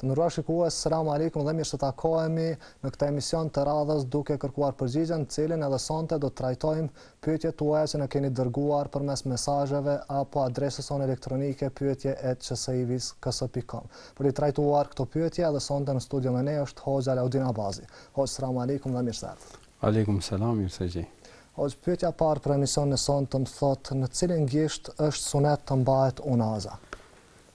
Të nderuar shikues, selam alejkum dhe mirësëtakohemi në këtë emision të radhës duke kërkuar përgjigje, në të cilin edhe sonte do të trajtojmë pyetjet tuaja që na keni dërguar përmes mesazheve apo adresës sonë elektronike pyetje@csivis.ks.com. Për t'i trajtuar këto pyetje edhe sonte në studio me ne është Hoxha Alaudin Abazi. Hoxhë selam alejkum dhe mirëseardhët. Alejkum selam, mirë se ju gjeta. Hoxhë, pyetja e parë për emisionin e sontëm thotë në cilin gisht është sunet të mbahet unaza?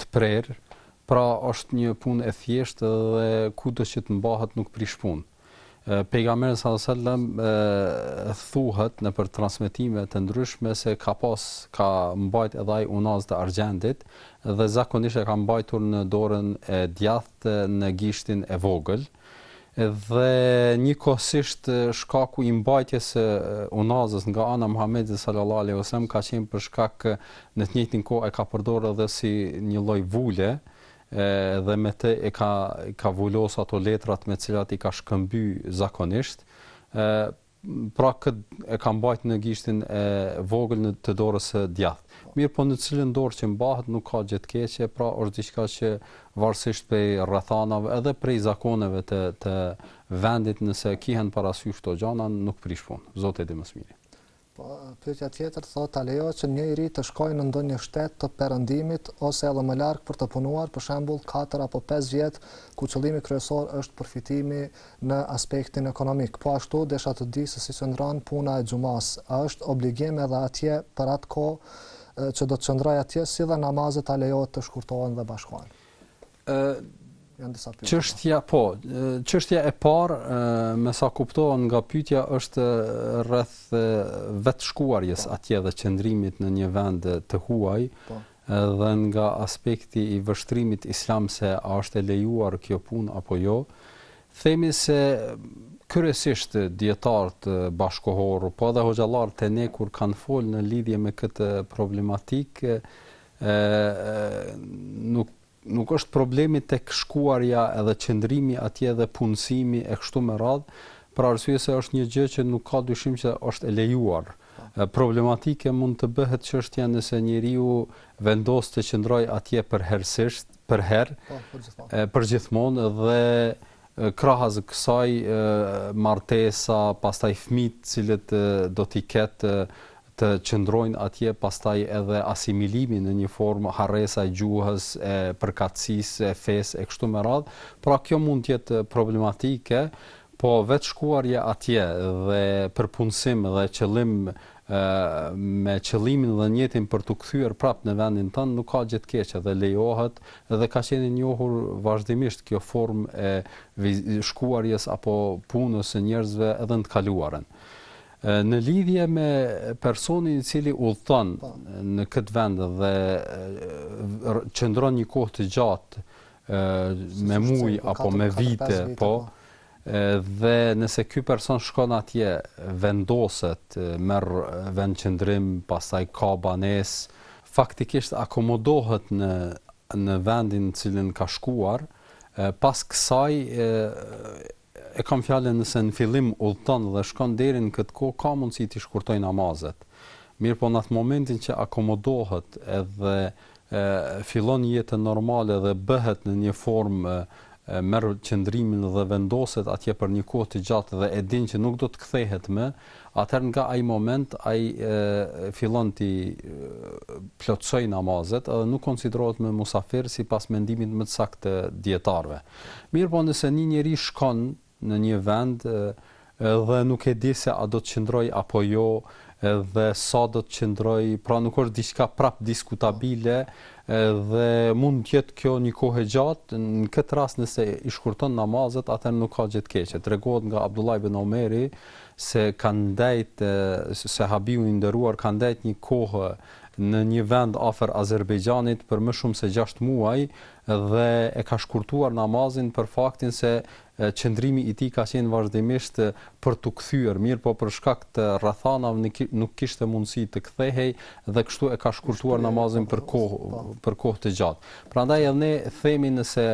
të prerë, pra është një punë e thjeshtë dhe kudo që të mbahet nuk prish punë. Pejgamberi sallallahu alajhi wasallam thuhet nëpër transmetime të ndryshme se ka pas ka mbajt edhe ai unaz të argjendit dhe zakonisht e ka mbajtur në dorën e djathtë në gishtin e vogël. Dhe njëkohësisht shkaku i mbajtjes së Unazës nga ana e Muhamedit sallallahu alejhi ve sellem ka qenë për shkak në të njëjtin kohë e ka përdorë edhe si një lloj vule dhe me të e ka ka vulos ato letrat me cilat i ka shkëmby zakonisht pra kët e ka mbajt në gishtin e vogël në të dorës së djathtë. Mirëpo në cilën dorë që mbahet nuk ka gjë të keqe, pra është diçka që varësisht prej rrethanave edhe prej zakoneve të të vendit nëse kihen parasysh këto gjëna nuk prish punë. Zoti e di më së miri. Po pyetja tjetër thotë a lejohet që një i ri të shkojë në ndonjë shtet të Perëndimit ose edhe më larg për të punuar, për shembull katër apo pesë vjet, ku qëllimi kryesor është përfitimi në aspektin ekonomik. Po ashtu desha të di se si qëndron puna e xhumasë. A është obligim edhe atje për atë kohë që do të qëndroj atje si dhe namazet a lejohet të shkurtohen dhe bashkohen? Ë janë disa pyetje. Çështja po, çështja e parë me sa kuptohen nga pyetja është rreth vetë shkuarjes po. atje dhe qëndrimit në një vend të huaj. Po. Edhe nga aspekti i vështrimit islam se a është e lejuar kjo punë apo jo, themi se kryesisht dijetarët bashkëkohorë, po edhe hoxhallarët te ne kur kanë folë në lidhje me këtë problematikë, nuk Nuk është problemi tek shkuarja edhe qëndrimi atje dhe punësimi e kështu me radhë, për arsye se është një gjë që nuk ka dyshim që është e lejuar. Problematike mund të bëhet çështja nëse njeriu vendos të qëndrojë atje përherësisht, përherë, përgjithmonë dhe Krahas kësaj martesa, pastaj fëmijët të cilët do t'i ketë të qëndrojnë atje, pastaj edhe asimilimi në një formë harresa e gjuhës, e përkatësisë, e fesë e kështu me radhë. Pra kjo mund të jetë problematike, po vetë shkuarja atje dhe për punësim dhe qëllim me qëllimin dhe nijetin për t'u kthyer prap në vendin tënd nuk ka gjë të keqe dhe lejohet dhe ka qenë e njohur vazhdimisht kjo formë e shkuarjes apo punës së njerëzve edhe në të kaluarën. Në lidhje me personin i cili udhëton në këtë vend dhe qëndron një kohë të gjatë me muaj apo me vite, po, po Dhe nëse ky person shkon atje, vendoset, merr vendqëndrim, pastaj ka banesë, faktikisht akomodohet në në vendin në cilin ka shkuar, pas kësaj e kam fjalën nëse në fillim udhëton dhe shkon deri në këtë kohë ka mundësi t'i shkurtojë namazet. Mirëpo në atë momentin që akomodohet edhe e fillon jetën normale dhe bëhet në një formë e merr qëndrimin dhe vendoset atje për një kohë të gjatë dhe e din që nuk do të kthehet më, atëherë nga ai moment ai e, fillon t'i plotësojë namazet dhe nuk konsiderohet më musafir sipas mendimit më të saktë të dijetarëve. Mirëpo nëse një njeri shkon në një vend dhe nuk e di se a do të qëndrojë apo jo dhe sa do të qëndrojë, pra nuk është diçka prap diskutabile dhe mund të jetë kjo një kohë e gjatë, në këtë rast nëse i shkurton namazet, atëherë nuk ka gjë të keqe. Tregohet nga Abdullah ibn Omeri se ka ndejt sahabiu i nderuar ka ndejt një kohë në një vend afër Azerbejxhanit për më shumë se 6 muaj dhe e ka shkurtuar namazin për faktin se qëndrimi i tij ka qenë vazhdimisht për t'u kthyer, mirëpo për shkak të rrethanave nuk kishte mundësi të kthehej dhe kështu e ka shkurtuar namazin për kohë për kohë të gjatë. Prandaj edhe ne themi nëse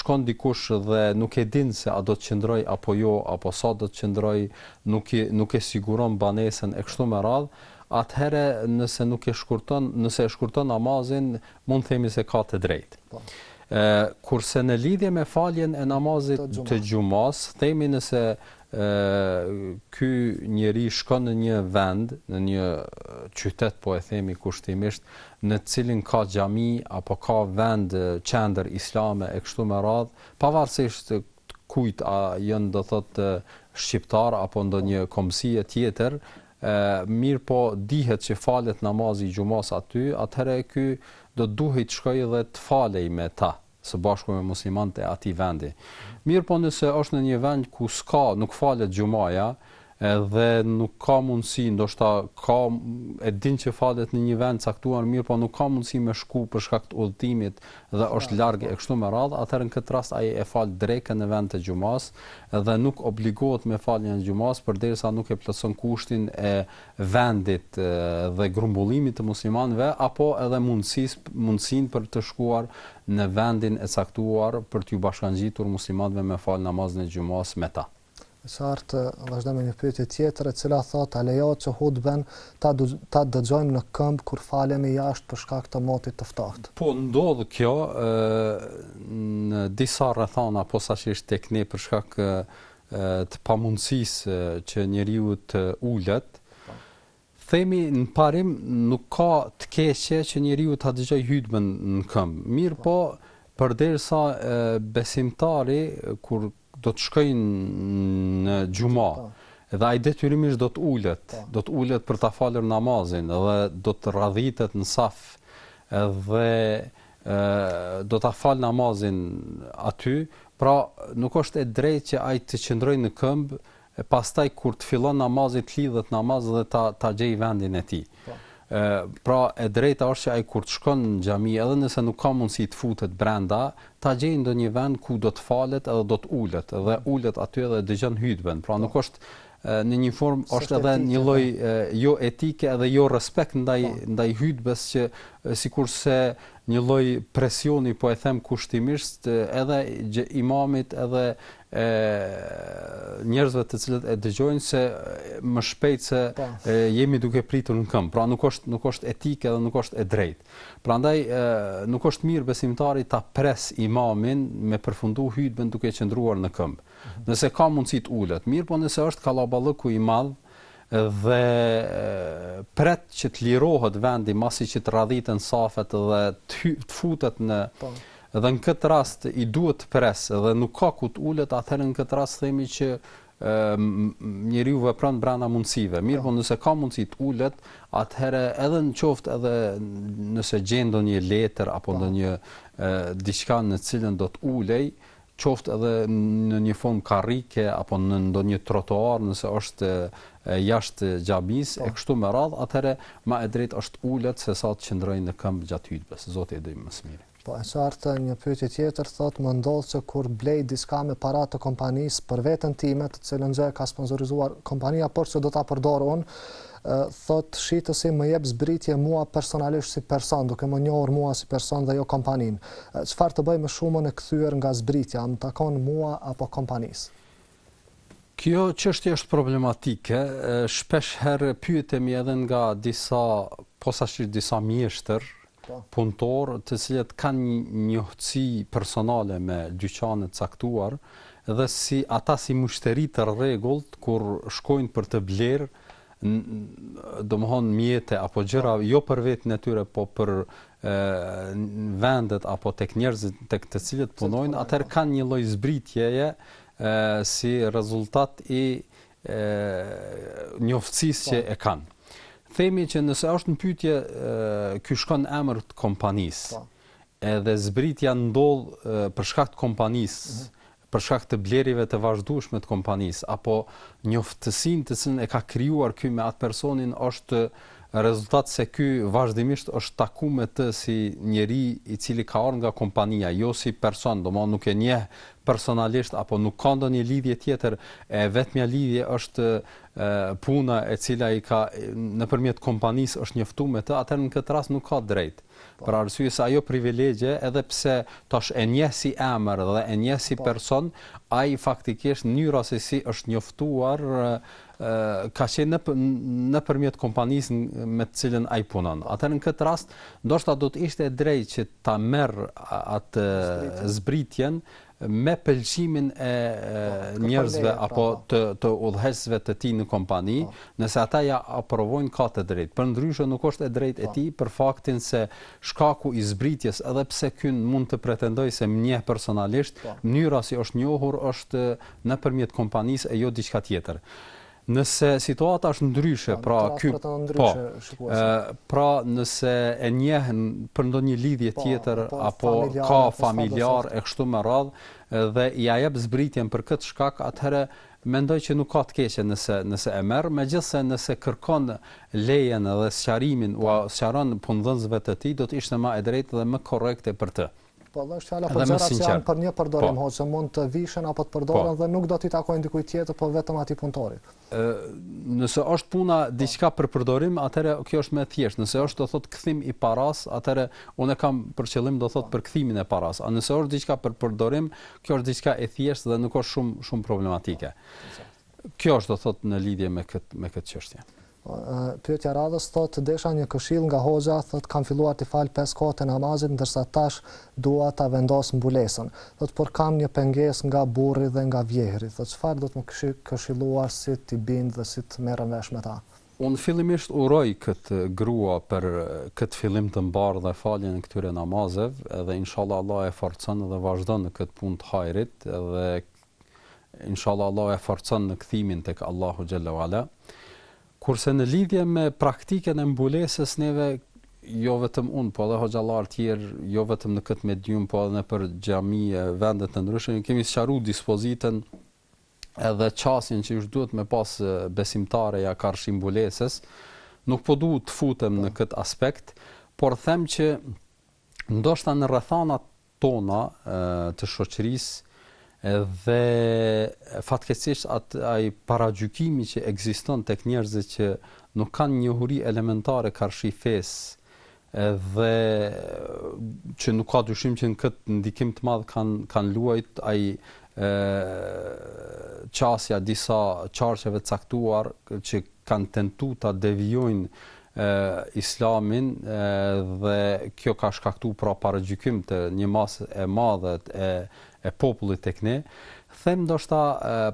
shkon dikush dhe nuk e din se a do të qëndrojë apo jo, apo sa do të qëndrojë, nuk i nuk e siguron banesën e kështu me radhë, atëherë nëse nuk e shkurton, nëse e shkurton namazin, mund të themi se ka të drejtë. Po. Ë kurse në lidhje me faljen e namazit të xhumasë, themi nëse ë ky njeri shkon në një vend, në një qytet po e themi kushtimisht, në të cilin ka xhami apo ka vend qendër islame e kështu me radhë, pavarësisht kujt a janë do thotë shqiptar apo ndonjë kombësie tjetër, E, mirëpo dihet që falet namazi i xhumasë aty, atëherë ky do të duhej të shkojë dhe të falej me ta së bashku me muslimanët e atij vendi. Mirëpo nëse është në një vend ku s'ka, nuk falet xhumaja, edhe nuk ka mundësi, ndoshta ka e din që falet në një vend caktuar, mirëpo nuk ka mundësi me shku për shkak të udhëtimit dhe është larg e kështu me radhë, atëherë në këtë rast ai e fal drekën në vend të xhumasë dhe nuk obligohet me faljen e xhumasë përderisa nuk e plotëson kushtin e vendit dhe grumbullimit të muslimanëve apo edhe mundësisë mundësinë për të shkuar në vendin e caktuar për t'ju bashkangjitur muslimanëve me falë namazin e xhumasë me ta. E qartë, vazhdojmë me një pyetje tjetër, e cila thotë, a lejohet që hutben ta ta dëgjojmë në këmbë kur falemi jashtë për shkak të motit të ftohtë? Po ndodh kjo ë në disa rrethana posaçërisht te ne për shkak të pamundësisë që njeriu të ulet. Themi në parim nuk ka të keqe që njeriu ta dëgjojë hutben në këmbë, mirëpo përderisa besimtari kur do të shkojë në xhuma dhe ai detyrimisht do të ulet, do të ulet për ta falur namazin dhe do të radhitet në saf dhe do ta fal namazin aty, pra nuk është e drejtë që ai të qëndrojë në këmbë e pastaj kur të fillon namazi të lidhet namazi dhe ta ta gjej vendin e tij. Po. Ë pra e drejta është që ai kur të shkon në xhami edhe nëse nuk ka mundësi të futet brenda, ta gjej ndonjë vend ku do të falet edhe do të ulet dhe mm. ulet aty edhe dëgjon hutben. Pra po. nuk është në një formë është edhe një lloj jo etike edhe jo respekt ndaj ndaj hutbes që sikurse një lloj presioni po e them kushtimisht edhe imamit edhe e njerëzve të cilët e dëgjojnë se më shpejt se jemi duke pritur në këmbë. Pra nuk është nuk është etike dhe nuk është e drejtë. Prandaj e, nuk është mirë besimtari ta pres imamin me përfundu hutben duke qëndruar në këmbë. Mhm. Nëse ka mundësi të ulet, mirëpo nëse është kallaballëku i madh dhe pret që të lirohet vendi masi që të radhiten safet dhe të, të futet në po Dhe në këtë rast i duhet të pres dhe nuk ka ku të ulet, atëherë në këtë rast themi që njeriu vepron brenda mundësive. Mirëpo nëse ka mundësi të ulet, atëherë edhe në qoftë edhe nëse gjen ndonjë letër apo ndonjë diçka në të cilën do të ulej, qoftë edhe në një formë karrike apo në ndonjë trotuar, nëse është jashtë xhamisë e kështu me radhë, atëherë më e drejtë është ulet sesa të qëndrojë në këmbë gjatë hutbes. Zoti e di më së miri. Po e qartë, një pyetje tjetër thotë më ndodh që kur blej diçka me para të kompanisë për veten time, të cilën gjë e ka sponsorizuar kompania, por që do ta përdor unë, thotë shitësi më jep zbritje mua personalisht si person, duke më njohur mua si person dhe jo kompaninë. Çfarë të bëj me shumën e kthyer nga zbritja, më takon mua apo kompanisë? Kjo çështje është problematike, shpesh herë pyetemi edhe nga disa posaçërisht disa mjeshtër, po. punëtorë, të cilët kanë njoftësi personale me dyqane të caktuar dhe si ata si myshteri të rregullt kur shkojnë për të blerë domthon mjete apo gjëra po. jo për veten e tyre po për vendet apo tek njerëzit tek të cilët punojnë, atëherë po. kanë një lloj zbritjeje si rezultat i njoftësisë po. që e kanë. Themi që nëse është në pyetje ky shkon emër të kompanisë. Po. Edhe zbritja ndodh për shkak të kompanisë, mhm. për shkak të blerjeve të vazhdueshme të kompanisë apo njoftësinë të cilën e ka krijuar ky me atë personin është rezultat se ky vazhdimisht është taku me të si njeri i cili ka ardh nga kompania, jo si person, domethënë nuk e njeh personalisht apo nuk ka ndonjë lidhje tjetër e vetmja lidhje është puna e cila i ka nëpërmjet kompanisë është njoftuar me të atëherë në këtë rast nuk ka të drejtë po. për arsye se ajo privilegje edhe pse tash e njeh si emër dhe e njeh si po. person ai faktikisht mënyra se si është njoftuar ka qenë nëpër nëpërmjet kompanisë me të cilën ai punon. Atëherë në këtë rast ndoshta do të ishte e drejtë që ta merr atë zbritjen me pëlqimin e po, njerëzve pra, apo po. të të udhëheqësve të tij në kompani, po. nëse ata ia aprovojnë ka të drejtë. Përndryshe nuk është e drejtë e tij për faktin se shkaku i zbritjes, edhe pse ky mund të pretendojë se më njeh personalisht, mënyra si është njohur është nëpërmjet kompanisë e jo diçka tjetër. Nëse situata është ndryshe, pra ky po. Pra nëse e njeh për ndonjë lidhje po, tjetër apo ka familjar e kështu me radhë dhe ia jep zbritjen për këtë shkak, atëherë mendoj që nuk ka të keqe nëse nëse e merr, megjithëse nëse kërkon lejen dhe sqarimin, ua po. sqaron punëdhënësve të tij, do të ishte më e drejtë dhe më korrekte për të. Po dhe është fjala për gjëra që janë për një përdorim, po. që mund të vishen apo të përdoren po. dhe nuk do t'i takojnë dikuj tjetër, po vetëm atij punëtorit. Nëse është puna po. diçka për përdorim, atëherë kjo është më e thjeshtë. Nëse është domethënë kthim i parasë, atëherë unë kam për qëllim domethënë për kthimin e parasë. A nëse është diçka për përdorim, kjo është diçka e thjeshtë dhe nuk është shumë, shumë problematike. Kjo është domethënë në lidhje me këtë, me këtë çështje. Pyetja e radhës thotë të desha një këshillë nga hoxha thotë kam filluar t'i fal pesë kohët e namazit ndërsa tash dua ta vendos mbulesën thotë por kam një pengesë nga burri dhe nga vjehrri thotë çfarë do të më këshilloni si t'i bind dhe si të merrem vesh me ta. Unë fillimisht uroj këtë grua për këtë fillim të mbarë dhe faljen e këtyre namazeve edhe inshallah Allah e forcon dhe vazhdon në këtë punë të hajrit dhe Inshallah Allahu e forcon në kthimin tek Allahu xhelle ve ala. Kurse në lidhje me praktikën e mbulesës neve jo vetëm un, po edhe hoxhallar të tjerë, jo vetëm në këtë medium, po edhe nëpër xhami e vende të ndryshme, kemi sqaru dispozitën edhe qasjen që çysh duhet me pas besimtarja karshi mbulesës. Nuk po du të futem në këtë aspekt, por them që ndoshta në rrethanat tona të shoqërisë dhe fatkeqësisht ai paragjykimi që ekziston tek njerëzit që nuk kanë njohuri elementare karshi fesë dhe që nuk ka dyshim që në këtë ndikim të madh kanë kanë luajt ai qasja disa qarqeve të caktuar që kanë tentu ta devijojnë Islamin dhe kjo ka shkaktu pra paragjykim te një masë e madhe e e popullit tek ne, them ndoshta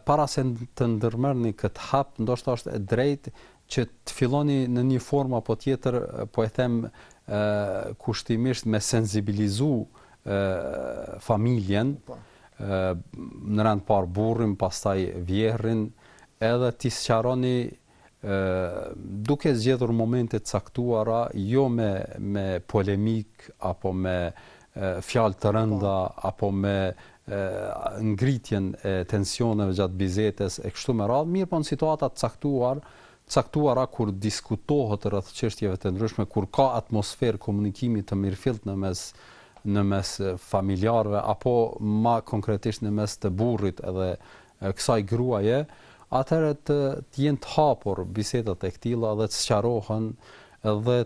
para se të ndërmerrni këtë hap, ndoshta është e drejtë që të filloni në një formë apo tjetër, po e them ë kushtimisht me sensibilizu ë familjen po. ë në rend par burrin, pastaj vjehrrin, edhe t'i sqaroni duke zgjedhur momente të caktuara, jo me me polemik apo me fjalë të rënda po. apo me ngritjen e tensioneve gjatë bisedës e kështu me radhë, mirëpo në situata të caktuar, caktuara kur diskutohet rreth çështjeve të ndryshme, kur ka atmosferë komunikimi të mirëfilltë në mes në mes familjarëve apo ma konkretisht në mes të burrit edhe kësaj gruaje, atëherë të të jenë të hapur bisedat e këtilla dhe të sqarohen dhe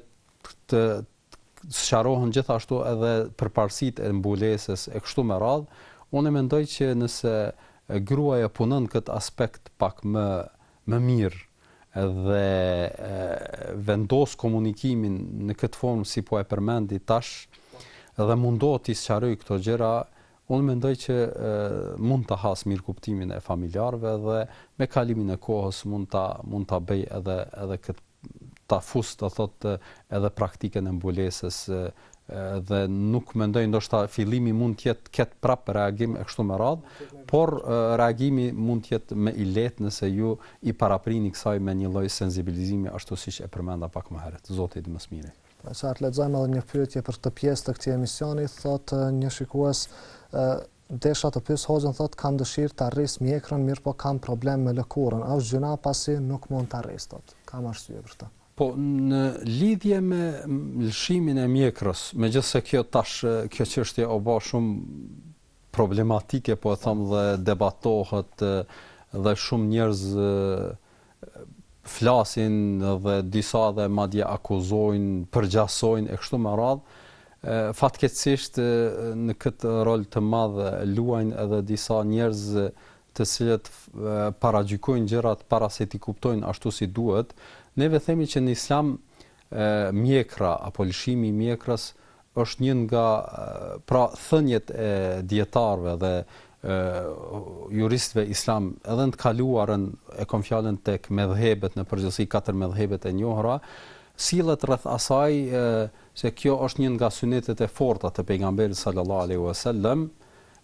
të sqarohen gjithashtu edhe përparësitë e mbulesës e kështu me radhë, unë mendoj që nëse gruaja punon këtë aspekt pak më më mirë dhe vendos komunikimin në këtë formë si po e përmendi tash dhe mundohet t'i sqarojë këto gjëra, Unë mendoj që mund ta has mirëkuptimin e familjarëve dhe me kalimin e kohës mund ta mund ta bëj edhe edhe këtë ta fus do thotë edhe praktikën e mbulesës dhe nuk mendoj ndoshta fillimi mund të jetë të ket prap reagim e kështu me radh, por reagimi mund të jetë më i lehtë nëse ju i paraprini kësaj me një lloj sensibilizimi ashtu siç e përmenda pak më herët. Zoti e di më së miri. Ta lexojmë edhe një pyetje për këtë pjesë të këtij emisioni, thotë një shikues, desha të pyes hoxhën thotë kam dëshirë ta rris mjekrën, mirëpo kam problem me lëkurën. A është gjynah pasi nuk mund ta rris thotë? Kam arsye për këtë. Po në lidhje me lëshimin e mjekrës, megjithëse kjo tash kjo çështje u bë shumë problematike, po e thom dhe debatohet dhe shumë njerëz flasin dhe disa edhe madje akuzojnë, përgjasojnë e kështu me radhë. Fatkeqësisht në këtë rol të madh luajnë edhe disa njerëz të cilët paragjykojnë gjërat para se t'i kuptojnë ashtu si duhet. Neve themi që në Islam mjekra apo lëshimi i mjekrës është një nga pra thëniet e dijetarëve dhe juristëve islam edhe në të kaluarën e kam fjalën tek medhhebet në përgjithësi katër medhhebet e njohura sillet rreth asaj se kjo është një nga synetet e forta të pejgamberit sallallahu alaihi wasallam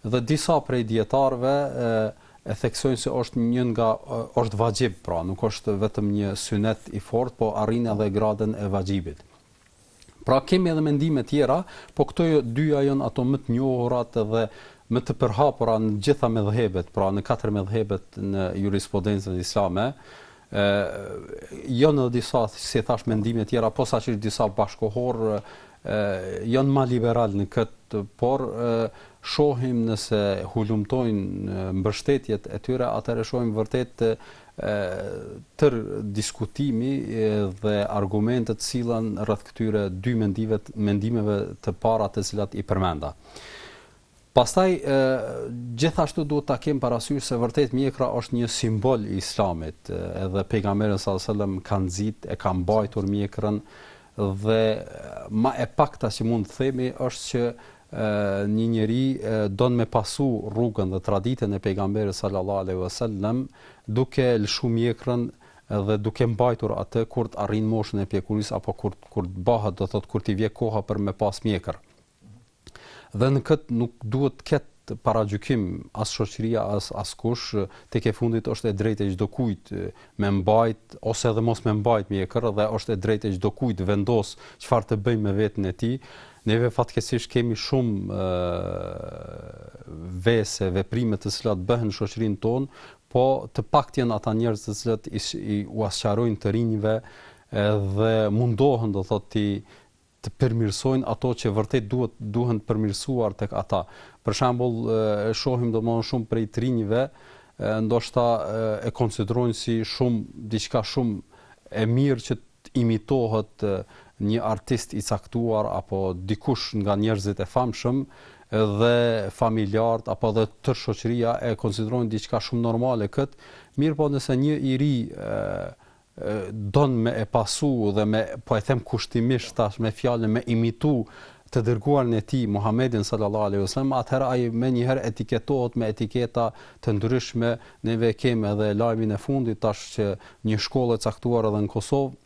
Dhe disa prej dijetarëve e theksojnë se është një nga është vaxhib, pra nuk është vetëm një synet i fortë, po arrin edhe gradën e vaxhibit. Pra kemi edhe mendime tjera, po këto jo, dyja janë ato më të njohurat dhe më të përhapura në gjitha medhhebet, pra në katër medhhebet në jurisprudencën islame, e jo në disa si thashë mendime tjera posaçërisht disa bashkëkohorë e janë më liberalë në këtë por e, shohim nëse hulumtojmë mbështetjet e tyre atëherë shohim vërtet e, tërë diskutimi dhe argumentet sillen rreth këtyre dy mendimet mendimeve të para të cilat i përmenda Pastaj gjithashtu duhet ta kem parasysh se vërtet mjekra është një simbol i Islamit, edhe pejgamberi sallallahu alajhi wasallam ka nxit e ka mbajtur mjekrën dhe më e pakta që mund të themi është që një njeri don me pasu rrugën dhe traditën e pejgamberit sallallahu alaihi wasallam duke lëshu mjekrën dhe duke mbajtur atë kur të arrin moshën e pjekurisë apo kur kur të bëhet do thotë kur t'i vjen koha për me pas mjekër. Dhe në këtë nuk duhet të ketë paragjykim as shoqëria as askush, tek e fundit është e drejtë e çdokujt me mbajt ose edhe mos me mbajt mjekër dhe është e drejtë e çdokujt të vendosë çfarë të bëjë me veten e tij. Neve fatkeqësisht kemi shumë vese, veprime të cilat bëhen në shoqërinë tonë, po të paktë janë ata njerëz të cilët i, i ua sqarojnë të rinjve dhe mundohen do thotë t'i të përmirësojnë ato që vërtet duhet duhen të përmirësuar tek ata. Për shembull, e shohim domethënë shumë prej të rinjve, ndoshta e konsiderojnë si shumë diçka shumë e mirë që të imitohet një artist i caktuar apo dikush nga njerëzit e famshëm dhe familjarët apo edhe tërë shoqëria e konsiderojnë diçka shumë normale këtë, mirëpo nëse një i ri don me e pasu dhe me, po e them kushtimisht tash me fjalë me imitu të dërguarin e tij Muhammedin sallallahu alaihi wasallam, atëherë ai menjëherë etiketohet me etiketa të ndryshme, ne e kemi edhe lajmin e fundit tash që një shkollë e caktuar edhe në Kosovë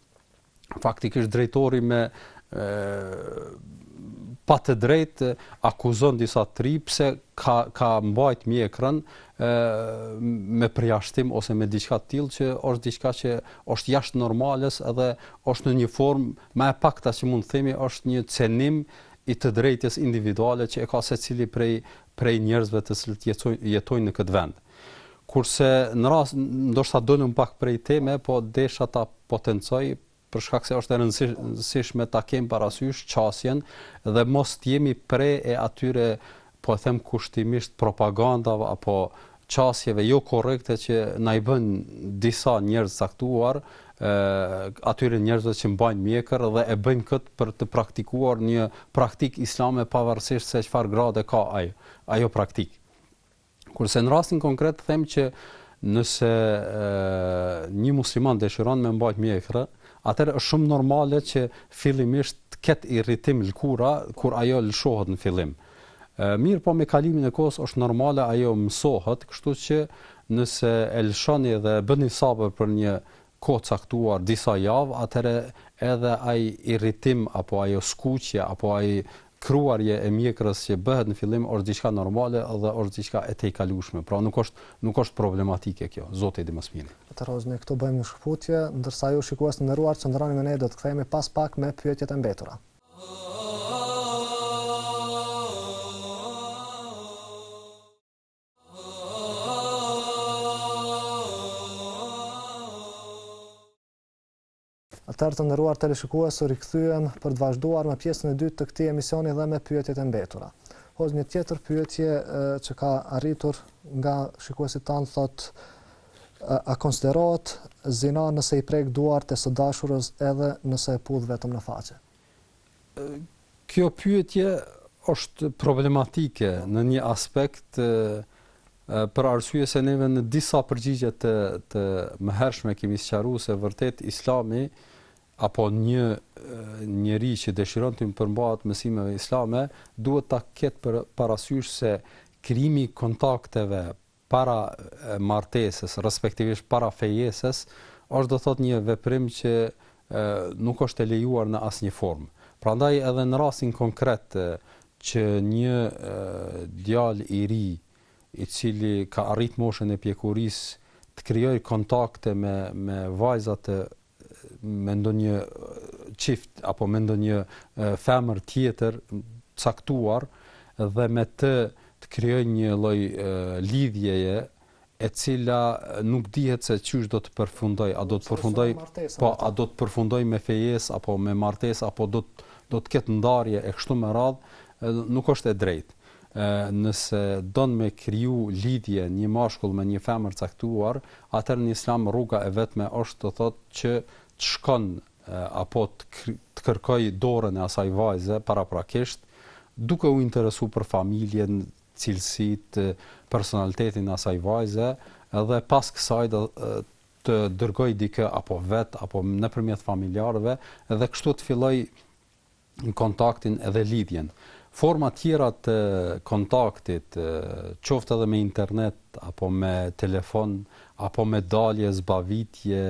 faktikisht drejtori me padrejtë akuzon disa të rinj pse ka ka mbajt mjekrën, me përjashtim ose me diçka të tillë që është diçka që është jashtë normales edhe është në një formë më e pakta që mund të themi është një cenim i të drejtës individuale që e ka secili prej prej njerëzve të cilët jetojnë jetojnë në këtë vend. Kurse në rast, ndoshta dolëm pak prej teme, po desha ta potencoj për shkak se është e rëndësishme ta kemi parasysh qasjen dhe mos të jemi pre e atyre po e them kushtimisht propagandave apo qasjeve jo korrekte që na i bëjnë disa njerëz të caktuar atyre njerëzve që mbajnë mjekër dhe e bëjnë këtë për të praktikuar një praktikë islame pavarësisht se çfarë grade ka ai ajo praktikë. Kurse në rastin konkret them që nëse një musliman dëshiron me mbajt mjekër, atëherë është shumë normale që fillimisht të ketë irritim lëkura kur ajo lëshohet në fillim. Mirëpo me kalimin e kohës është normale ajo mësohet, kështu që nëse e lëshoni dhe bëni sabër për një kohë të caktuar disa javë atëherë edhe ai irritim apo ajo skuqje apo ai kruarje e mjekrës që bëhet në fillim është diçka normale dhe është diçka e tejkalueshme pra nuk është nuk është problematike kjo zoti e di më së miri. Atëherë ne këtu bëjmë një shkëputje ndërsa ju shikues të nderuar qëndroni me ne do të kthehemi pas pak me pyetjet e mbetura. Atëherë të nderuar teleshikues, u rikthyem për të vazhduar me pjesën e dytë të këtij emisioni dhe me pyetjet e mbetura. Hoxhë, një tjetër pyetje që ka arritur nga shikuesit tanë thotë a konsiderohet zina nëse i prek duart e së dashurës edhe nëse e puth vetëm në faqe? Kjo pyetje është problematike në një aspekt për arsye se neve në disa përgjigje të mëhershme kemi sqaruar se vërtet Islami apo një njeri që dëshiron t'u përmbahet mësimeve islame duhet ta ketë për parasysh se krijimi i kontakteve para martesës, respektivisht para fejesës, është do të thotë një veprim që nuk është e lejuar në asnjë formë. Prandaj edhe në rastin konkret që një djalë i ri i cili ka arrit moshën e pjekurisë të krijojë kontakte me me vajza të me ndonjë çift apo me ndonjë femër tjetër të caktuar dhe me të të krijojë një lloj lidhjeje e cila nuk dihet se qysh do të përfundoj, a do të përfundoj, po a do të përfundoj me fejesë apo me martesë apo do të do të ketë ndarje e kështu me radhë, nuk është e drejtë. nëse don me kriju lidhje një mashkull me një femër caktuar, atëherë në Islam rruga e vetme është do thotë që të shkon apo të kërkoj dorën e asaj vajze paraprakisht, duke u interesu për familjen, cilësitë, personalitetin e asaj vajze, dhe pas kësaj të dërgoj dikë apo vet apo nëpërmjet familjarëve dhe kështu të filloj kontaktin dhe lidhjen. Forma tjera të kontaktit, qoftë edhe me internet, apo me telefon, apo me dalje, zbavitje,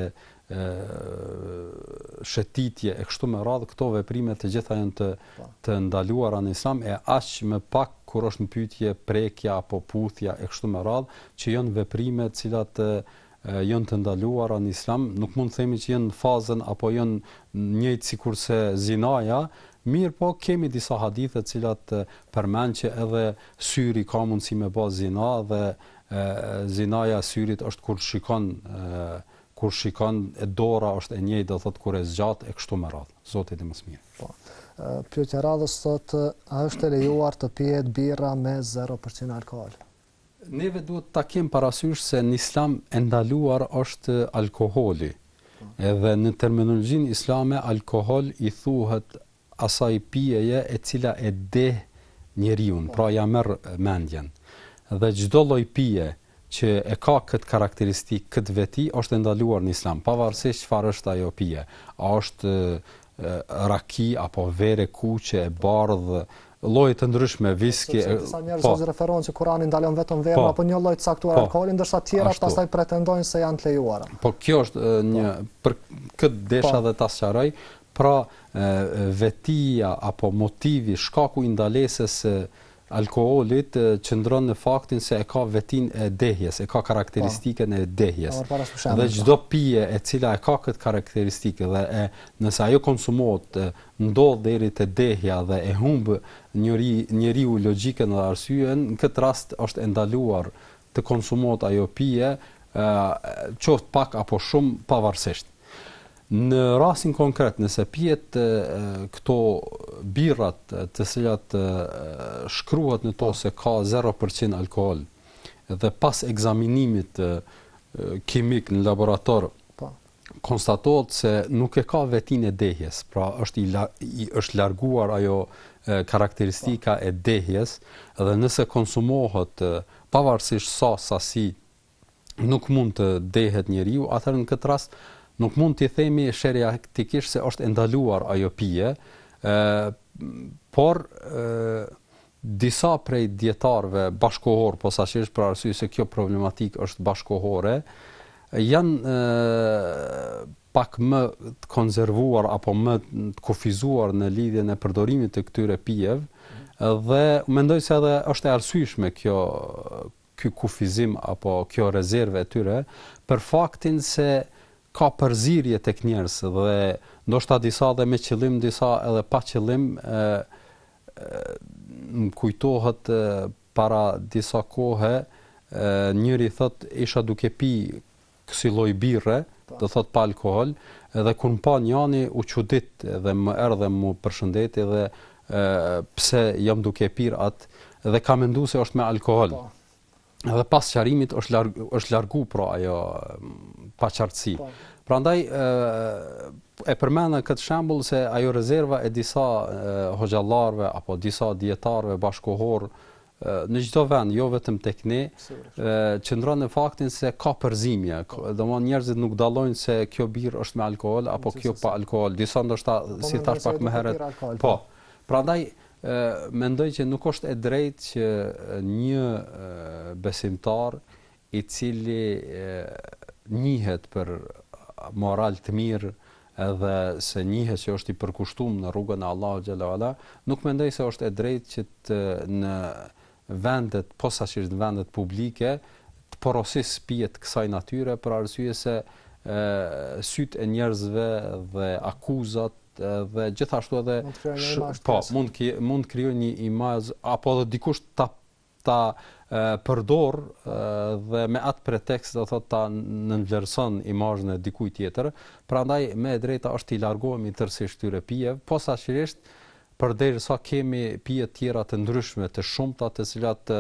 shëtitje, e kështu me radhë, këto veprime të gjitha janë të, po. të ndaluara në islam, e aq më pak kur është në pytje prekja apo puthja e kështu me radhë, që janë veprime të cilat janë të ndaluara në Islam, nuk mund të themi që janë në fazën apo janë njëjtë sikurse zinaja, mirëpo kemi disa hadithe të cilat përmend që edhe syri ka mundësi me ba zina dhe zinaja e syrit është kur shikon kur shikon e dora është e njëjtë do thotë kur e zgjat e kështu me radhë. Zoti di më së miri. Po. Pyetja radhës thotë, a është e lejuar të pihet birra me 0% alkool? Neve duhet ta kemë parasysh se në Islam e ndaluar është alkoholi, edhe në terminologjinë islame alkohol i thuhet asaj pijeje e cila e deh njeriun, pra ia merr mendjen. Dhe çdo lloj pije që e ka këtë karakteristikë, këtë veti, është e ndaluar në Islam, pavarësisht çfarë është ajo pije, a është raki apo verë e kuqe, e bardhë, lloje të ndryshme viski. Sepse disa njerëz po. referohen se Kurani ndalon vetëm verën po. apo një lloj të caktuar po. alkooli, ndërsa të tjerat pastaj pretendojnë se janë të lejuara. Po kjo është e, një po. për këtë desha po. dhe ta sqaroj, pra e, vetia apo motivi, shkaku i ndalesës së alkoolit qëndron në faktin se e ka vetinë e dehjes, e ka karakteristikën e dehjes. Dhe çdo pije e cila e ka këtë karakteristikë dhe nëse ajo konsumohet ndodh deri te dehja dhe e humb njeriu logjikën dhe arsyen, në këtë rast është e ndaluar të konsumohet ajo pije, qoftë pak apo shumë, pavarësisht. Në rastin konkret, nëse pihet këto birrat të cilat shkruhet në to po. se ka 0% alkool dhe pas ekzaminimit kimik në laborator po. konstatohet se nuk e ka vetinë e dehjes, pra është i, la, i është larguar ajo e, karakteristika po. e dehjes dhe nëse konsumohet pavarësisht sa sasi nuk mund të dehet njeriu, atëherë në këtë rast nuk mund t'i themi sheriatikisht se është e ndaluar ajo pije, ë por ë disa prej dijetarëve bashkëkohorë posaçërisht për arsye se kjo problematikë është bashkëkohore, janë pak më të konservuar apo më të kufizuar në lidhjen e përdorimit të këtyre pijeve dhe mendoj se edhe është e arsyeshme kjo ky kufizim apo kjo rezervë e tyre për faktin se ka përzierje tek njerëzit dhe ndoshta disa dhe me qëllim disa edhe pa qëllim e më kujtohet para disa kohe njëri thotë isha duke pi Kësi lloj birre, do thotë pa alkohol, edhe kur më pa njani u çudit dhe më erdhe më përshëndeti dhe pse jam duke pirë atë dhe ka mendu se është me alkohol. Po. Edhe pas sqarimit është largu, është largu pra ajo paqartësi. Po. Prandaj ë e përmenda këtë shembull se ajo rezerva e disa hoxhallarëve apo disa dijetarëve bashkëkohorë në çdo vend, jo vetëm tek ne, qëndron në faktin se ka përzierje. Po. Domthon njerëzit nuk dallojnë se kjo birrë është me alkool apo kjo pa alkool. Disa ndoshta po, po, si thash pak më herët. Po. Prandaj mendoj që nuk është e drejtë që një besimtar i cili njihet për moral të mirë dhe se njihet që është i përkushtuar në rrugën e Allahut xhelle ue ala, nuk mendoj se është e drejtë që të në vendet, posaçërisht në vendet publike, të porosis pije të kësaj natyre për arsye se sytë e njerëzve dhe akuzat dhe gjithashtu edhe mund të krijojë po mund të krijojë një imazh apo edhe dikush ta ta përdor dhe me atë pretekst do thotë ta nënvlerëson imazhin e dikujt tjetër, prandaj më e drejta është t'i largohemi tërësisht këtyre pijeve, posaçërisht përderisa kemi pije të tjera të ndryshme, të shumta, të cilat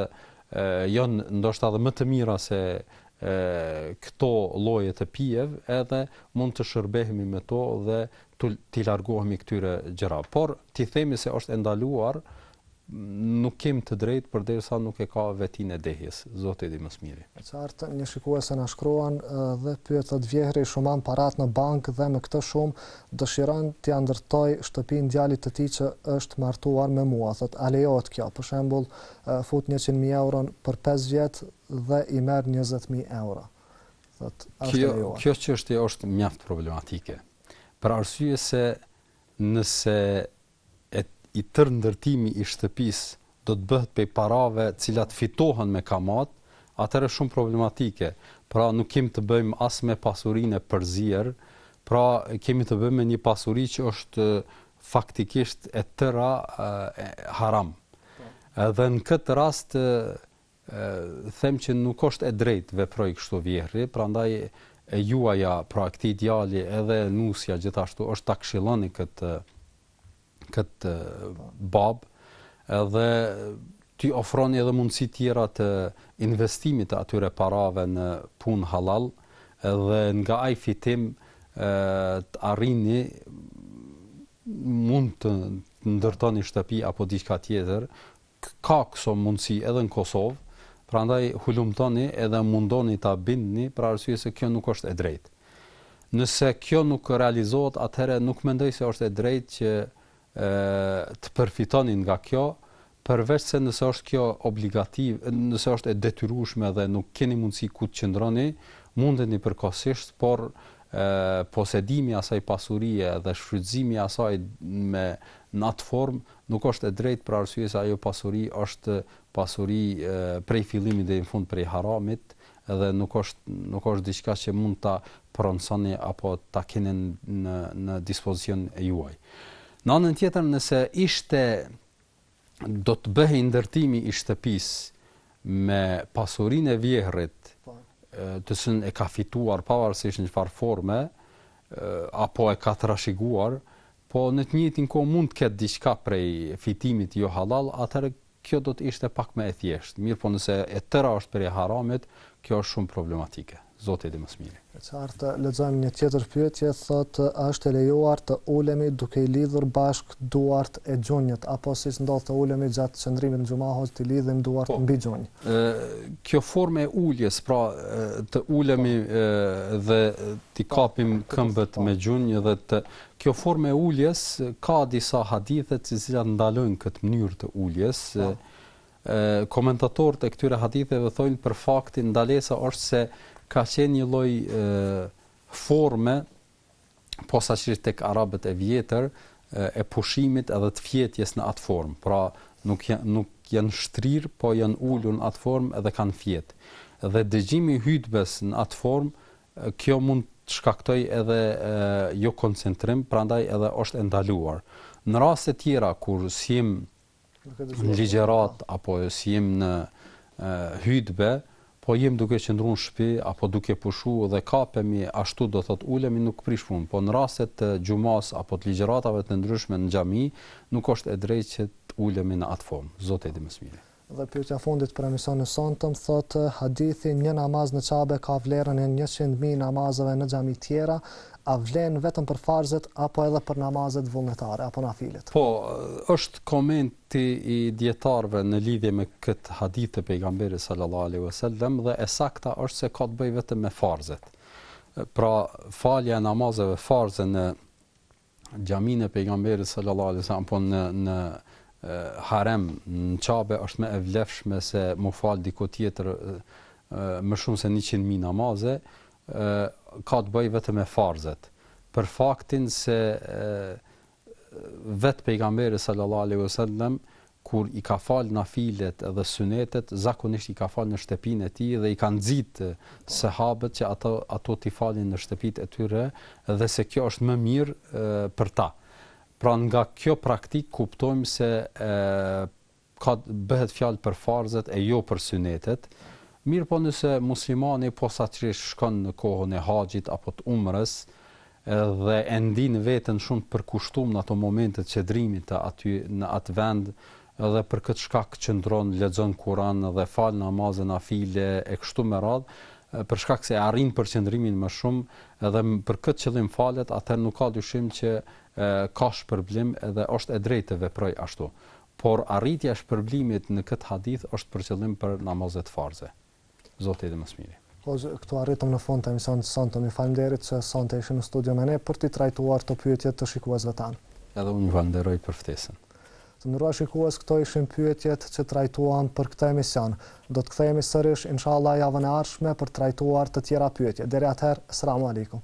janë ndoshta edhe më të mira se këto lloje të pijeve, edhe mund të shërbehemi me to dhe t'i largohemi këtyre gjërave. Por t'i themi se është e ndaluar, Nuk kemi të drejtë përderisa nuk e ka vetinë e dehjes. Zoti di më së miri. E qartë, një shikuese na shkruan dhe pyet thotë vjehrri shumon paratë në bankë dhe me këtë shumë dëshiron t'ia ndërtojë shtëpinë djalit të tij që është martuar me mua thotë a lejohet kjo për shembull fut njëqind mijë euro për pesë vjet dhe i merr njëzet mijë euro thotë a është e lejuar kjo çështje është mjaft problematike për arsye se nëse e i tërë ndërtimi i shtëpisë do të bëhet pej parave cilat fitohen me kamatë, atëherë është shumë problematike. Pra nuk kemi të bëjmë as me pasurinë e përzier, pra kemi të bëjmë me një pasuri që është faktikisht e tëra haram. Po. Edhe në këtë rast them që nuk osht e drejtë veproi kështu vjehrri prandaj e juaja pra këtij djali edhe nusja gjithashtu është ta këshilloni këtë këtë babë edhe t'i ofroni edhe mundësi tjera të investimit të atyre parave në punë hallall edhe nga ai fitim të arrini mund të ndërtoni shtëpi apo diçka tjetër Ka këso mundësi edhe në Kosovë, prandaj hulumtoni edhe mundoni ta bindni për arsye se kjo nuk është e drejtë. Nëse kjo nuk realizohet atëherë nuk mendoj se është e drejtë që të përfitoni nga kjo, përveçse nëse është kjo obligativ, nëse është e detyrueshme dhe nuk keni mundësi ku të qëndroni, mundeni përkohësisht, por posedimi i asaj pasurie dhe shfrytëzimi i asaj me në atë formë Nuk është e drejtë për arsye se ajo pasuri është pasuri prej fillimit deri në fund prej haramit dhe nuk është nuk është diçka që mund ta pronësoni apo ta keni në në dispozicion e juaj. Në anën tjetër nëse ishte do të bëhej ndërtimi i shtëpisë me pasurinë e vjehrrit të cilën e ka fituar pavarësisht në çfarë forme apo e ka trashëguar, Po në të njëjtin kohë mund të ketë diçka prej fitimit jo hallall, atëherë kjo do të ishte pak më e thjeshtë. Mirëpo nëse e tëra është prej haramit, kjo është shumë problematike. Zoti e di më së miri. E qartë, lexojmë një tjetër pyetje, thotë a është e lejuar të ulemi duke i lidhur bashkë duart e gjunjët, apo siç ndodh të ulemi gjatë qëndrimit në xhuma, hoxhë, t'i lidhim duart mbi gjunjë. Ë kjo formë e uljes, pra të ulemi dhe t'i kapim këmbët me gjunjë dhe të Kjo formë e uljes ka disa hadithe të cilat ndalojnë këtë mënyrë të uljes. Komentatorët e këtyre haditheve thonë për faktin ndalesa është se ka qenë një lloj forme posaçërisht tek arabët e vjetër e pushimit edhe të fjetjes në atë formë. Pra, nuk janë nuk janë shtrir, po janë ulur në atë formë edhe kanë fjet. Dhe dëgjimi i hytbes në atë formë Kjo mund të shkaktojë edhe jokoncentrim, prandaj edhe është e ndaluar. Në raste të tjera kur s'jemi në ligjëratë apo s'jemi në hytbe, po jemi duke qëndruar në shtëpi apo duke pushu dhe kapemi ashtu do thotë ulemi nuk prish punë, po në raste të xhumasë apo të ligjëratave të ndryshme në xhami nuk është e drejtë që të ulemi në atë formë. Zoti e di më së miri. Dhe pyetja e fundit për emisionin e sontëm, thotë hadithi, një namaz në Qabe ka vlerën e njëqind mijë namazeve në xhami tjera, a vlen vetëm për farzet apo edhe për namazet vullnetare apo nafilet? Po, është komenti i dijetarëve në lidhje me këtë hadith të Pejgamberit sallallahu alejhi ve sellem dhe e sakta është se ka të bëjë vetëm me farzet. Pra, falja e namazeve farze në xhaminë e pejgamberit sallallahu alaihi wasallam po në në harem në Qabe është më e vlefshme se mu fal diku tjetër më shumë se 100 mijë namaze ka të bëjë vetëm me farzet për faktin se vetë pejgamberi sallallahu alaihi wasallam kur i ka falë nafilet dhe synetet, zakonisht i ka falë në shtëpinë e tij dhe i ka nxitë sehabët që ato ato t'i falin në shtëpitë e tyre dhe se kjo është më mirë për ta. Pra nga kjo praktikë kuptojmë se ka bëhet fjalë për farzet e jo për synetet. Mirëpo nëse muslimani posaçërisht shkon në kohën e haxhit apo të umrës, Edhe e ndien veten shumë të përkushtum në ato momente të qëndrimit të tij në atë vend edhe për këtë shkak qëndron lexon Kuran dhe fal namaze nafile e kështu me radhë për shkak se e arrin përqendrimin më shumë edhe për këtë qëllim falet atëherë nuk ka dyshim që e, ka shpërblim edhe është e drejtë të veprojë ashtu por arritja e shpërblimit në këtë hadith është për qëllim për namazet farze Zoti e di më së miri. Hoxhë, këtu arritëm në fund të emisionit të sotëm. Ju faleminderit që sonte ishit në studio me ne për t'i trajtuar këto pyetje të shikuesve tanë. Edhe unë ju falënderoj për ftesën. Të nderuar shikues, këto ishin pyetjet që trajtuam për këtë emision. Do të kthehemi sërish, inshallah, javën e ardhshme për të trajtuar të tjera pyetje. Deri atëherë, Selamu Alejkum.